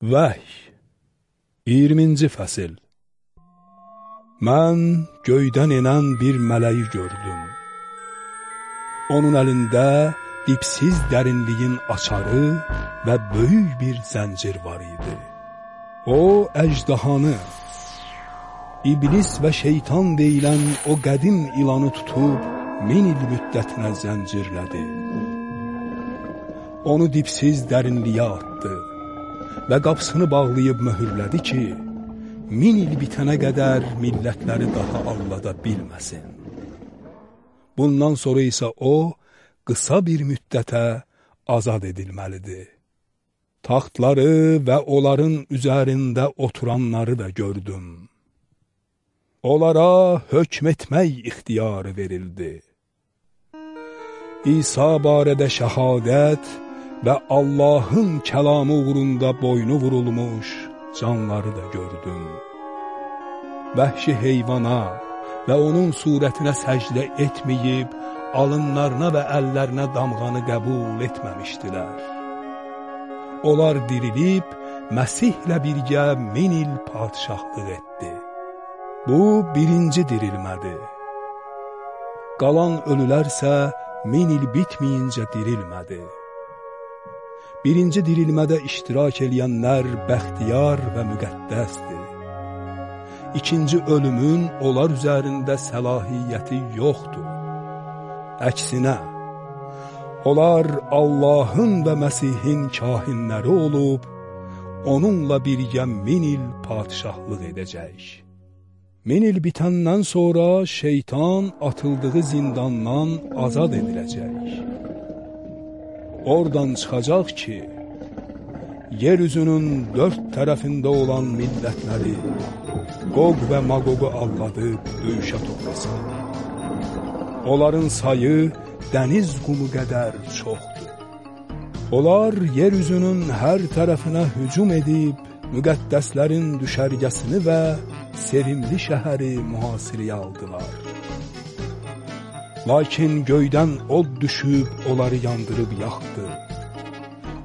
Vəhy 20-ci fəsil Mən göydən enən bir mələyi gördüm. Onun əlində dipsiz dərinliyin açarı və böyük bir zəncir var idi. O, əjdahanı, iblis və şeytan deyilən o qədim ilanı tutub min il müddətinə zəncirlədi. Onu dipsiz dərinliyə atdı və qapısını bağlayıb möhürlədi ki, min il bitənə qədər millətləri daha allada bilməsin. Bundan sonra isə o, qısa bir müddətə azad edilməlidir. Taxtları və onların üzərində oturanları da gördüm. Onlara hökm etmək ixtiyarı verildi. İsa barədə şəhadət və Allahın kəlamı uğrunda boynu vurulmuş canları da gördüm. Vəhşi heyvana və onun surətinə səcdə etməyib, alınlarına və əllərinə damğanı qəbul etməmişdilər. Onlar dirilib, Məsihlə birgə min il padişahlıq etdi. Bu, birinci dirilmədir. Qalan ölülərsə min il bitməyincə dirilmədi. Birinci dirilmədə iştirak eləyənlər bəxtiyar və müqəddəsdir. İkinci ölümün onlar üzərində səlahiyyəti yoxdur. Əksinə, onlar Allahın və Məsihin kahinləri olub, onunla birgə min il padişahlıq edəcək. Min il bitəndən sonra şeytan atıldığı zindandan azad ediləcək. Oradan çıxacaq ki, yer üzünün dörd tərəfində olan millətləri Qoq və Maqoqu alladıb döyüşə toplasın. Onların sayı dəniz qumu qədər çoxdur. Onlar yer üzünün hər tərəfinə hücum edib, müqəddəslərin düşərgəsini və sevimli şəhəri mühasirəyə aldılar. Lakin göydən od düşüb onları yandırıb yaxdı.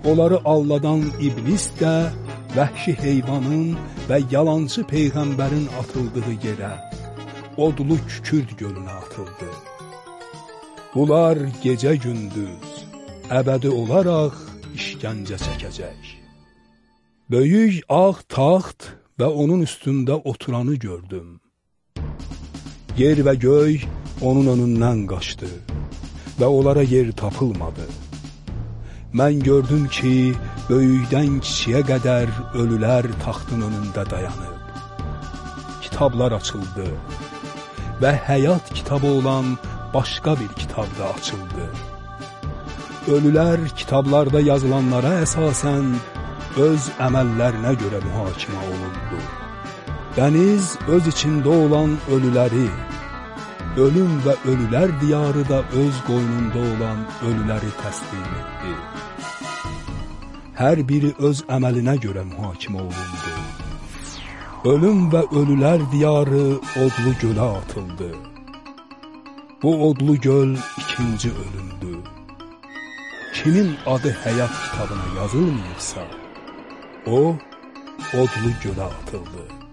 Onları alladan iblis də vəhşi heyvanın və yalancı peyğəmbərin atıldığı yerə, odlu kükürd gölünə atıldı. Bunlar gecə-gündüz, əbədi olaraq işgəncə çəkəcək. Böyük ağ taxt və onun üstündə oturanı gördüm. Yer və göy onun önündən qaçdı və onlara yer tapılmadı. Mən gördüm ki, böyükdən kiçiyə qədər ölülər taxtın önündə dayanıb. Kitablar açıldı və həyat kitabı olan başqa bir kitab da açıldı. Ölülər kitablarda yazılanlara əsasən öz əməllərinə görə mühakimə olundu. Dəniz öz içində olan ölüləri, ölüm və ölülər diyarı da öz qoynunda olan ölüləri təslim etdi. Hər biri öz əməlinə görə mühakimə olundu. Ölüm və ölülər diyarı odlu gölə atıldı. Bu odlu göl ikinci ölümdür. Kimin adı həyat kitabına yazılmayıbsa, o odlu gölə atıldı.